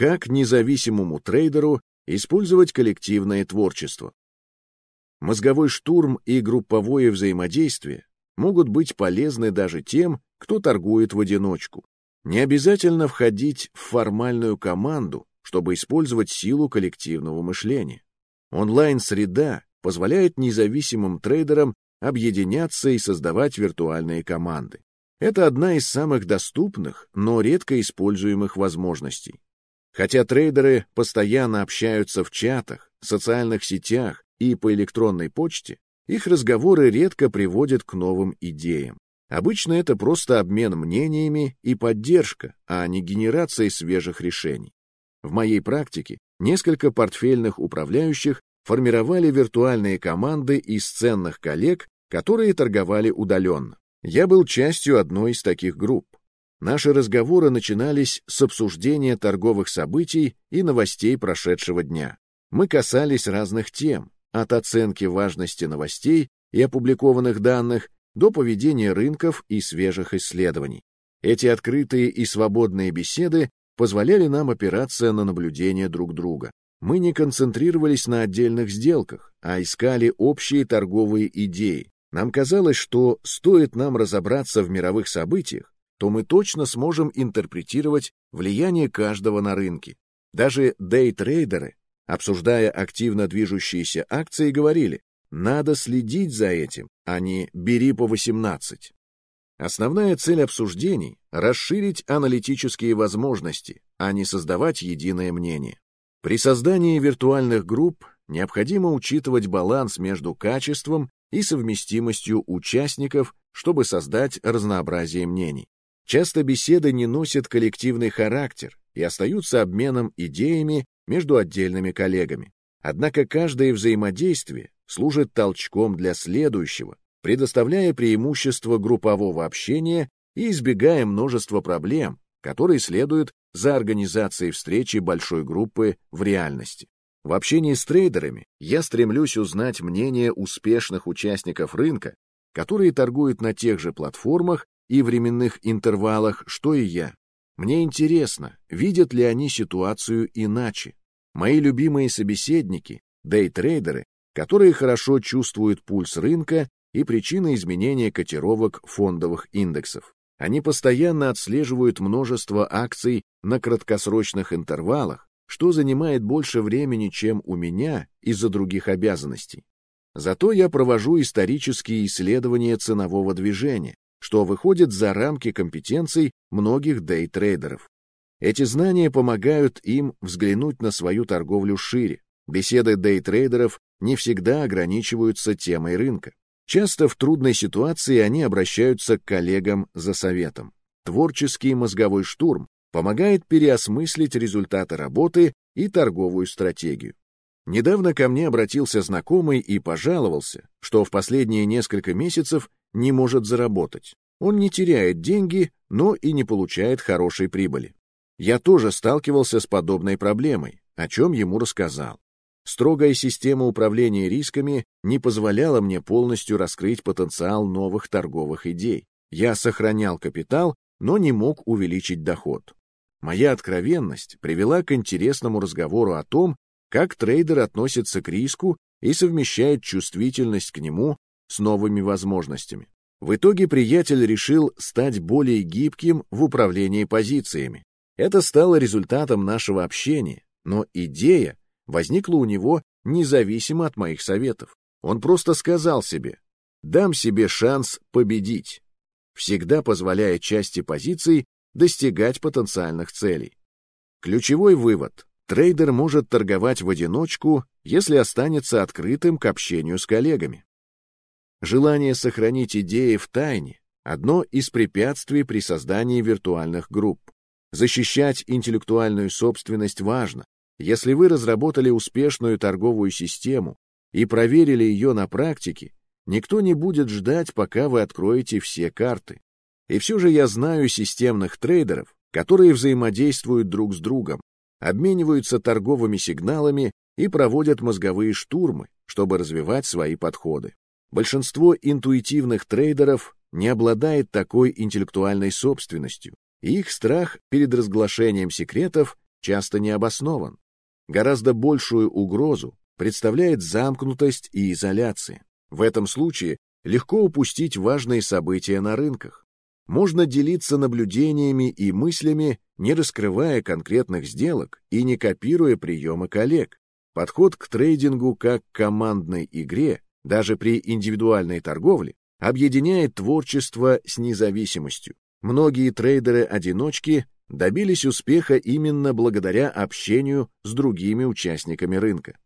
Как независимому трейдеру использовать коллективное творчество? Мозговой штурм и групповое взаимодействие могут быть полезны даже тем, кто торгует в одиночку. Не обязательно входить в формальную команду, чтобы использовать силу коллективного мышления. Онлайн-среда позволяет независимым трейдерам объединяться и создавать виртуальные команды. Это одна из самых доступных, но редко используемых возможностей. Хотя трейдеры постоянно общаются в чатах, социальных сетях и по электронной почте, их разговоры редко приводят к новым идеям. Обычно это просто обмен мнениями и поддержка, а не генерация свежих решений. В моей практике несколько портфельных управляющих формировали виртуальные команды из ценных коллег, которые торговали удаленно. Я был частью одной из таких групп. Наши разговоры начинались с обсуждения торговых событий и новостей прошедшего дня. Мы касались разных тем, от оценки важности новостей и опубликованных данных до поведения рынков и свежих исследований. Эти открытые и свободные беседы позволяли нам опираться на наблюдение друг друга. Мы не концентрировались на отдельных сделках, а искали общие торговые идеи, нам казалось, что стоит нам разобраться в мировых событиях, то мы точно сможем интерпретировать влияние каждого на рынке. Даже дейтрейдеры, обсуждая активно движущиеся акции, говорили, надо следить за этим, а не бери по 18. Основная цель обсуждений — расширить аналитические возможности, а не создавать единое мнение. При создании виртуальных групп необходимо учитывать баланс между качеством и совместимостью участников, чтобы создать разнообразие мнений. Часто беседы не носят коллективный характер и остаются обменом идеями между отдельными коллегами. Однако каждое взаимодействие служит толчком для следующего, предоставляя преимущество группового общения и избегая множества проблем, которые следуют за организацией встречи большой группы в реальности. В общении с трейдерами я стремлюсь узнать мнение успешных участников рынка, которые торгуют на тех же платформах и временных интервалах, что и я. Мне интересно, видят ли они ситуацию иначе. Мои любимые собеседники — дейтрейдеры, которые хорошо чувствуют пульс рынка и причины изменения котировок фондовых индексов. Они постоянно отслеживают множество акций на краткосрочных интервалах, что занимает больше времени, чем у меня из-за других обязанностей. Зато я провожу исторические исследования ценового движения, что выходит за рамки компетенций многих дейтрейдеров. Эти знания помогают им взглянуть на свою торговлю шире. Беседы дейтрейдеров не всегда ограничиваются темой рынка. Часто в трудной ситуации они обращаются к коллегам за советом. Творческий мозговой штурм помогает переосмыслить результаты работы и торговую стратегию. Недавно ко мне обратился знакомый и пожаловался, что в последние несколько месяцев не может заработать. Он не теряет деньги, но и не получает хорошей прибыли. Я тоже сталкивался с подобной проблемой, о чем ему рассказал. Строгая система управления рисками не позволяла мне полностью раскрыть потенциал новых торговых идей. Я сохранял капитал, но не мог увеличить доход. Моя откровенность привела к интересному разговору о том, как трейдер относится к риску и совмещает чувствительность к нему с новыми возможностями. В итоге приятель решил стать более гибким в управлении позициями. Это стало результатом нашего общения, но идея возникла у него независимо от моих советов. Он просто сказал себе, дам себе шанс победить, всегда позволяя части позиций достигать потенциальных целей. Ключевой вывод. Трейдер может торговать в одиночку, если останется открытым к общению с коллегами. Желание сохранить идеи в тайне – одно из препятствий при создании виртуальных групп. Защищать интеллектуальную собственность важно. Если вы разработали успешную торговую систему и проверили ее на практике, никто не будет ждать, пока вы откроете все карты. И все же я знаю системных трейдеров, которые взаимодействуют друг с другом, обмениваются торговыми сигналами и проводят мозговые штурмы, чтобы развивать свои подходы. Большинство интуитивных трейдеров не обладает такой интеллектуальной собственностью, и их страх перед разглашением секретов часто не обоснован. Гораздо большую угрозу представляет замкнутость и изоляция. В этом случае легко упустить важные события на рынках. Можно делиться наблюдениями и мыслями, не раскрывая конкретных сделок и не копируя приемы коллег. Подход к трейдингу как к командной игре, даже при индивидуальной торговле, объединяет творчество с независимостью. Многие трейдеры-одиночки добились успеха именно благодаря общению с другими участниками рынка.